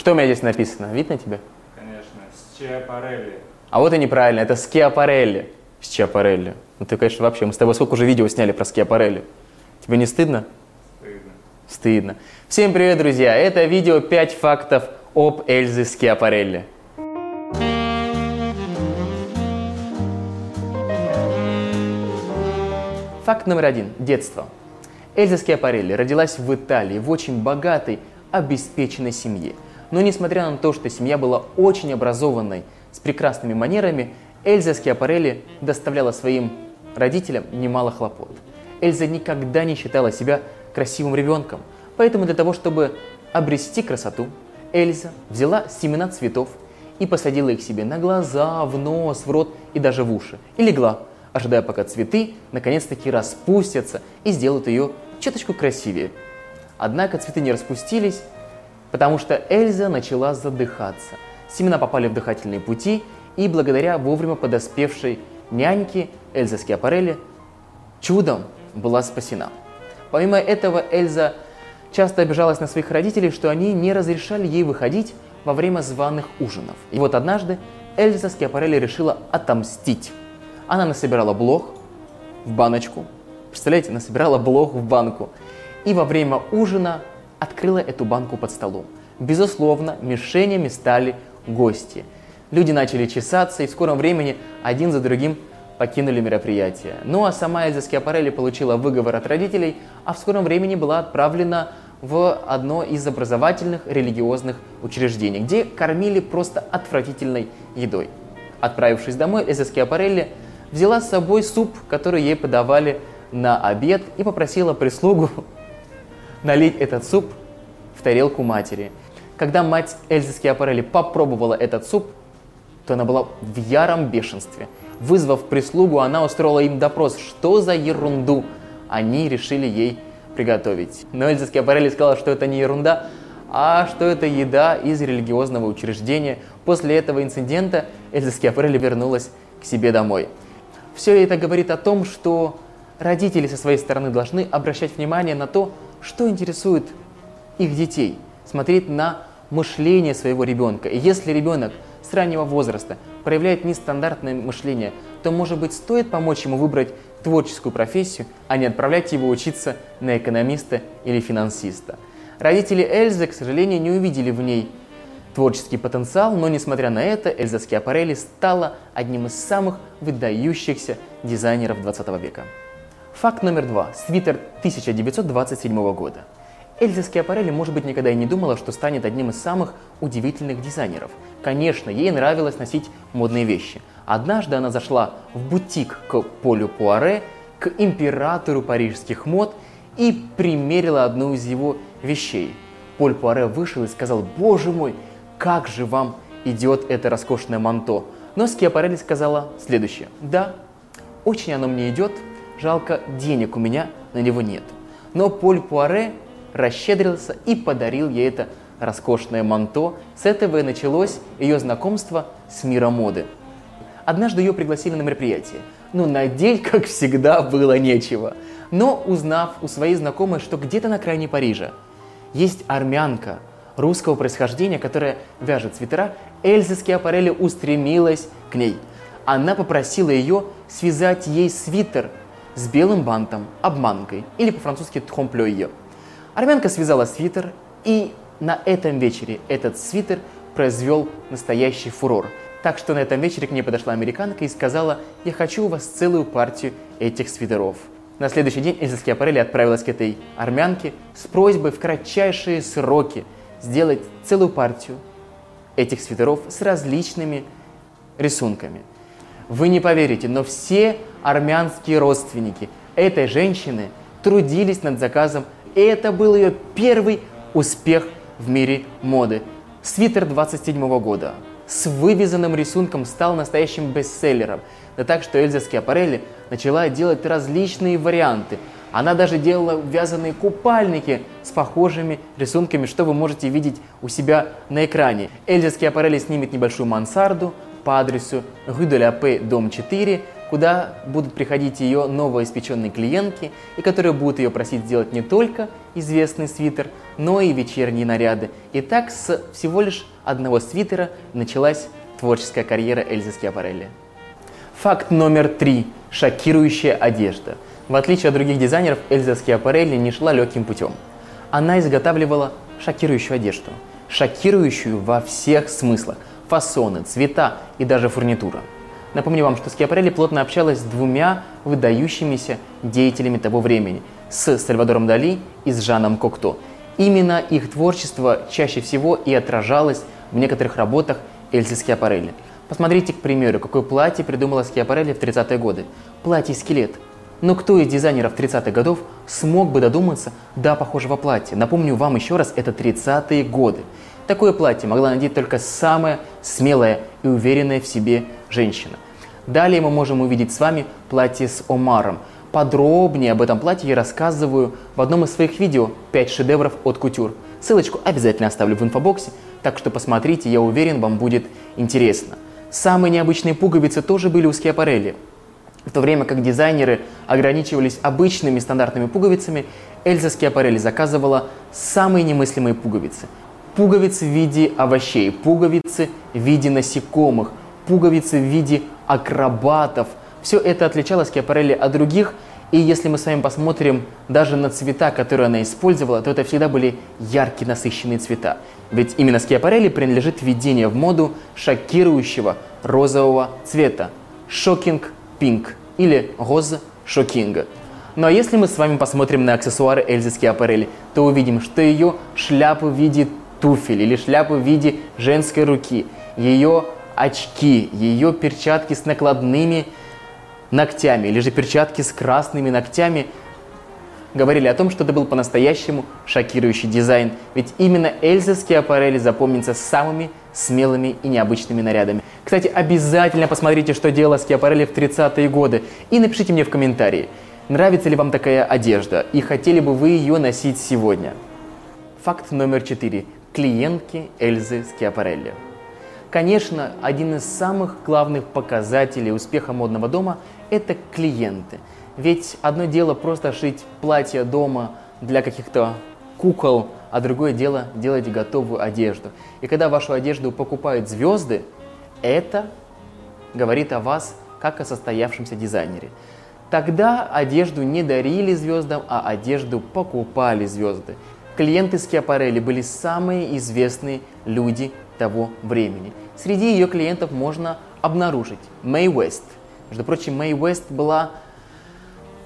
Что у меня здесь написано? Видно тебе? Конечно, Счиапарелли. А вот и неправильно, это Скиапарелли. Скиапарелли. Ну ты, конечно, вообще, мы с тобой сколько уже видео сняли про Скиапарелли. Тебе не стыдно? Стыдно. Стыдно. Всем привет, друзья! Это видео 5 фактов об Эльзе Скиапарелли. Факт номер один. Детство. Эльза Скиапарелли родилась в Италии в очень богатой, обеспеченной семье. Но несмотря на то, что семья была очень образованной, с прекрасными манерами, Эльза Скиапарелли доставляла своим родителям немало хлопот. Эльза никогда не считала себя красивым ребенком, поэтому для того, чтобы обрести красоту, Эльза взяла семена цветов и посадила их себе на глаза, в нос, в рот и даже в уши. И легла, ожидая, пока цветы наконец-таки распустятся и сделают ее чуточку красивее. Однако цветы не распустились, потому что Эльза начала задыхаться. Семена попали в дыхательные пути, и благодаря вовремя подоспевшей няньке Эльза Скиапарелли чудом была спасена. Помимо этого, Эльза часто обижалась на своих родителей, что они не разрешали ей выходить во время званых ужинов. И вот однажды Эльза Скиапарелли решила отомстить. Она насобирала блох в баночку. Представляете, насобирала блох в банку. И во время ужина открыла эту банку под столом. Безусловно, мишенями стали гости. Люди начали чесаться, и в скором времени один за другим покинули мероприятие. Ну а сама Эльза Скиапарелли получила выговор от родителей, а в скором времени была отправлена в одно из образовательных религиозных учреждений, где кормили просто отвратительной едой. Отправившись домой, Эльза Скиапарелли взяла с собой суп, который ей подавали на обед, и попросила прислугу налить этот суп в тарелку матери. Когда мать Эльзы Скиапарелли попробовала этот суп, то она была в яром бешенстве. Вызвав прислугу, она устроила им допрос, что за ерунду они решили ей приготовить. Но Эльза Скиапарелли сказала, что это не ерунда, а что это еда из религиозного учреждения. После этого инцидента Эльза Скиапарелли вернулась к себе домой. Все это говорит о том, что родители со своей стороны должны обращать внимание на то, что интересует их детей, смотреть на мышление своего ребенка. И если ребенок с раннего возраста проявляет нестандартное мышление, то, может быть, стоит помочь ему выбрать творческую профессию, а не отправлять его учиться на экономиста или финансиста. Родители Эльзы, к сожалению, не увидели в ней творческий потенциал, но несмотря на это, Эльза Скиапарелли стала одним из самых выдающихся дизайнеров 20 века. Факт номер два. Свитер 1927 года. Эльза Скиапарелли, может быть, никогда и не думала, что станет одним из самых удивительных дизайнеров. Конечно, ей нравилось носить модные вещи. Однажды она зашла в бутик к Полю Пуаре, к императору парижских мод и примерила одну из его вещей. Поль Пуаре вышел и сказал, «Боже мой, как же вам идет это роскошное манто!» Но Скиапарелли сказала следующее, «Да, очень оно мне идет, жалко, денег у меня на него нет». Но Поль Пуаре расщедрился и подарил ей это роскошное манто. С этого и началось ее знакомство с миром моды. Однажды ее пригласили на мероприятие, но надеть, как всегда, было нечего. Но узнав у своей знакомой, что где-то на крайне Парижа есть армянка русского происхождения, которая вяжет свитера, Эльза Скиапарелли устремилась к ней. Она попросила ее связать ей свитер с белым бантом, обманкой, или по-французски «тхомплёйе». Армянка связала свитер, и на этом вечере этот свитер произвел настоящий фурор. Так что на этом вечере к ней подошла американка и сказала, я хочу у вас целую партию этих свитеров. На следующий день Эльза Скиапарелли отправилась к этой армянке с просьбой в кратчайшие сроки сделать целую партию этих свитеров с различными рисунками. Вы не поверите, но все армянские родственники этой женщины трудились над заказом и это был ее первый успех в мире моды. Свитер 27 года с вывязанным рисунком стал настоящим бестселлером. Да так, что Эльза Скиапарелли начала делать различные варианты. Она даже делала вязаные купальники с похожими рисунками, что вы можете видеть у себя на экране. Эльза Скиапарелли снимет небольшую мансарду по адресу Rue Paix, дом 4, куда будут приходить ее новоиспеченные клиентки, и которые будут ее просить сделать не только известный свитер, но и вечерние наряды. И так с всего лишь одного свитера началась творческая карьера Эльзы Скиапарелли. Факт номер три. Шокирующая одежда. В отличие от других дизайнеров, Эльза Скиапарелли не шла легким путем. Она изготавливала шокирующую одежду. Шокирующую во всех смыслах. Фасоны, цвета и даже фурнитура. Напомню вам, что Скиапарелли плотно общалась с двумя выдающимися деятелями того времени – с Сальвадором Дали и с Жаном Кокто. Именно их творчество чаще всего и отражалось в некоторых работах Эльзы Скиапарелли. Посмотрите, к примеру, какое платье придумала Скиапарелли в 30-е годы. Платье-скелет. Но кто из дизайнеров 30-х годов смог бы додуматься до похожего платья? Напомню вам еще раз, это 30-е годы. Такое платье могла надеть только самая смелая и уверенная в себе женщина. Далее мы можем увидеть с вами платье с омаром. Подробнее об этом платье я рассказываю в одном из своих видео «5 шедевров от кутюр». Ссылочку обязательно оставлю в инфобоксе, так что посмотрите, я уверен, вам будет интересно. Самые необычные пуговицы тоже были у Скиапарелли. В то время как дизайнеры ограничивались обычными стандартными пуговицами, Эльза Скиапарелли заказывала самые немыслимые пуговицы. Пуговицы в виде овощей, пуговицы в виде насекомых, пуговицы в виде акробатов. Все это отличало Скиапарелли от других, и если мы с вами посмотрим даже на цвета, которые она использовала, то это всегда были яркие насыщенные цвета. Ведь именно Скиапарелли принадлежит введение в моду шокирующего розового цвета – шокинг пинк или роза шокинга. Ну а если мы с вами посмотрим на аксессуары Эльзы Скиапарелли, то увидим, что ее шляпы в виде туфель или шляпы в виде женской руки, ее очки, ее перчатки с накладными ногтями или же перчатки с красными ногтями говорили о том, что это был по-настоящему шокирующий дизайн. Ведь именно Эльза Скиапарелли запомнится самыми смелыми и необычными нарядами. Кстати, обязательно посмотрите, что делала Скиапарелли в 30-е годы и напишите мне в комментарии, нравится ли вам такая одежда и хотели бы вы ее носить сегодня. Факт номер четыре. Клиентки Эльзы Скиапарелли. Конечно, один из самых главных показателей успеха модного дома – это клиенты – ведь одно дело просто шить платье дома для каких-то кукол, а другое дело делать готовую одежду. И когда вашу одежду покупают звезды, это говорит о вас как о состоявшемся дизайнере. Тогда одежду не дарили звездам, а одежду покупали звезды. Клиенты Скиапарелли были самые известные люди того времени. Среди ее клиентов можно обнаружить Мэй Уэст. Между прочим, Мэй Уэст была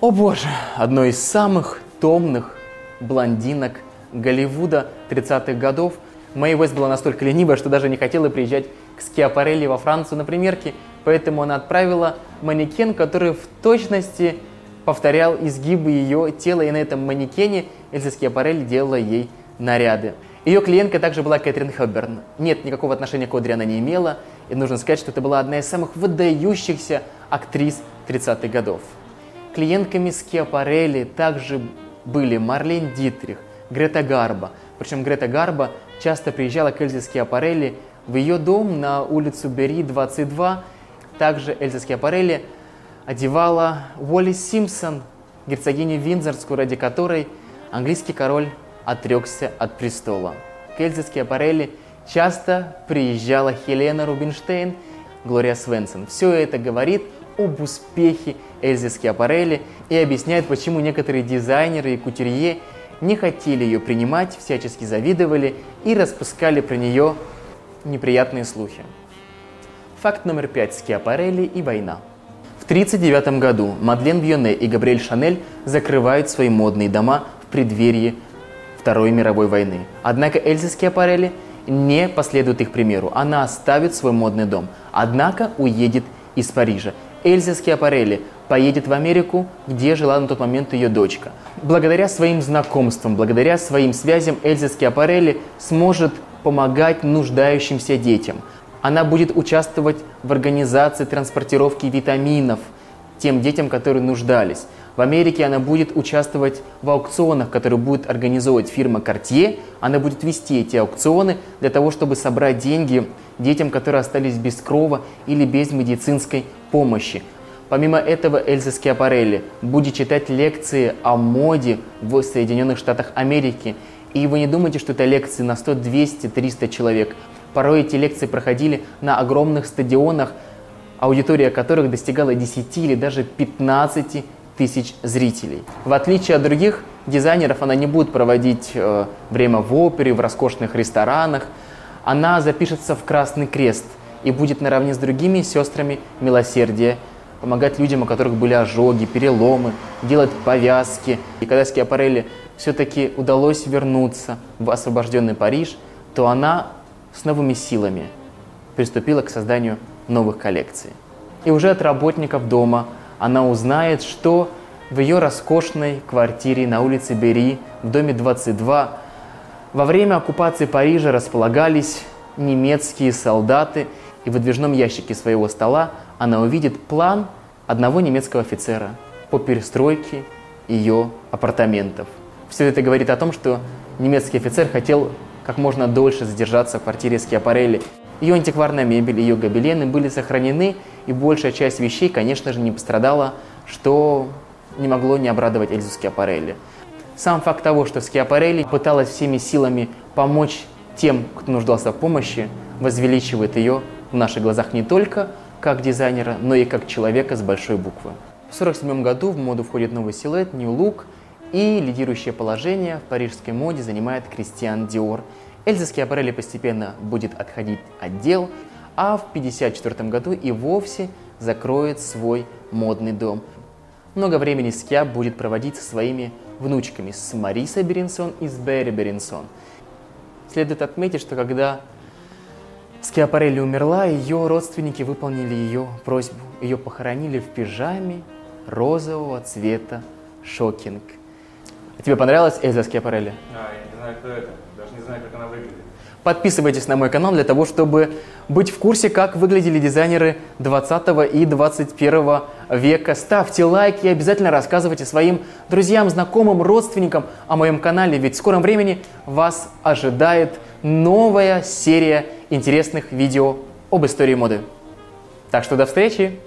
о боже, одной из самых томных блондинок Голливуда 30-х годов. Мэй Уэст была настолько ленивая, что даже не хотела приезжать к Скиапарелли во Францию на примерки, поэтому она отправила манекен, который в точности повторял изгибы ее тела, и на этом манекене Эльза Скиапарелли делала ей наряды. Ее клиенткой также была Кэтрин Хэбберн. Нет, никакого отношения к Одри она не имела, и нужно сказать, что это была одна из самых выдающихся актрис 30-х годов. Клиентками Скиапарелли также были Марлен Дитрих, Грета Гарба. Причем Грета Гарба часто приезжала к Эльзе Скиапарелли в ее дом на улицу Бери, 22. Также Эльза Скиапарелли одевала Уолли Симпсон, герцогиню Виндзорскую, ради которой английский король отрекся от престола. К Эльзе Скиапарелли часто приезжала Хелена Рубинштейн, Глория Свенсон. Все это говорит об успехе Эльзы Скиапарелли и объясняет, почему некоторые дизайнеры и кутюрье не хотели ее принимать, всячески завидовали и распускали про нее неприятные слухи. Факт номер пять. Скиапарелли и война. В 1939 году Мадлен Бьоне и Габриэль Шанель закрывают свои модные дома в преддверии Второй мировой войны. Однако Эльза Скиапарелли не последует их примеру. Она оставит свой модный дом, однако уедет из Парижа Эльза Скиапарелли поедет в Америку, где жила на тот момент ее дочка. Благодаря своим знакомствам, благодаря своим связям Эльза Скиапарелли сможет помогать нуждающимся детям. Она будет участвовать в организации транспортировки витаминов тем детям, которые нуждались. В Америке она будет участвовать в аукционах, которые будет организовывать фирма Cartier. Она будет вести эти аукционы для того, чтобы собрать деньги детям, которые остались без крова или без медицинской помощи. Помимо этого, Эльза Скиапарелли будет читать лекции о моде в Соединенных Штатах Америки. И вы не думайте, что это лекции на 100, 200, 300 человек. Порой эти лекции проходили на огромных стадионах, аудитория которых достигала 10 или даже 15 тысяч зрителей. В отличие от других дизайнеров, она не будет проводить э, время в опере, в роскошных ресторанах. Она запишется в Красный Крест и будет наравне с другими сестрами милосердия помогать людям, у которых были ожоги, переломы, делать повязки. И когда Скиапарелли все-таки удалось вернуться в освобожденный Париж, то она с новыми силами приступила к созданию новых коллекций. И уже от работников дома она узнает, что в ее роскошной квартире на улице Бери, в доме 22, во время оккупации Парижа располагались немецкие солдаты, и в выдвижном ящике своего стола она увидит план одного немецкого офицера по перестройке ее апартаментов. Все это говорит о том, что немецкий офицер хотел как можно дольше задержаться в квартире Скиапарелли. Ее антикварная мебель, ее гобелены были сохранены, и большая часть вещей, конечно же, не пострадала, что не могло не обрадовать Эльзу Скиапарелли. Сам факт того, что Скиапарелли пыталась всеми силами помочь тем, кто нуждался в помощи, возвеличивает ее в наших глазах не только как дизайнера, но и как человека с большой буквы. В 1947 году в моду входит новый силуэт, New Look, и лидирующее положение в парижской моде занимает Кристиан Диор. Эльза Скиапарелли постепенно будет отходить от дел, а в 1954 году и вовсе закроет свой модный дом. Много времени Скиа будет проводить со своими внучками, с Марисой Беринсон и с Берри Беринсон. Следует отметить, что когда Скиапарелли умерла, ее родственники выполнили ее просьбу. Ее похоронили в пижаме розового цвета шокинг. Тебе понравилась Эльза Скиапарелли? А, я не знаю, кто это. Даже не знаю, как она выглядит. Подписывайтесь на мой канал для того, чтобы быть в курсе, как выглядели дизайнеры 20 и 21 века. Ставьте лайки и обязательно рассказывайте своим друзьям, знакомым, родственникам о моем канале, ведь в скором времени вас ожидает новая серия интересных видео об истории моды. Так что до встречи!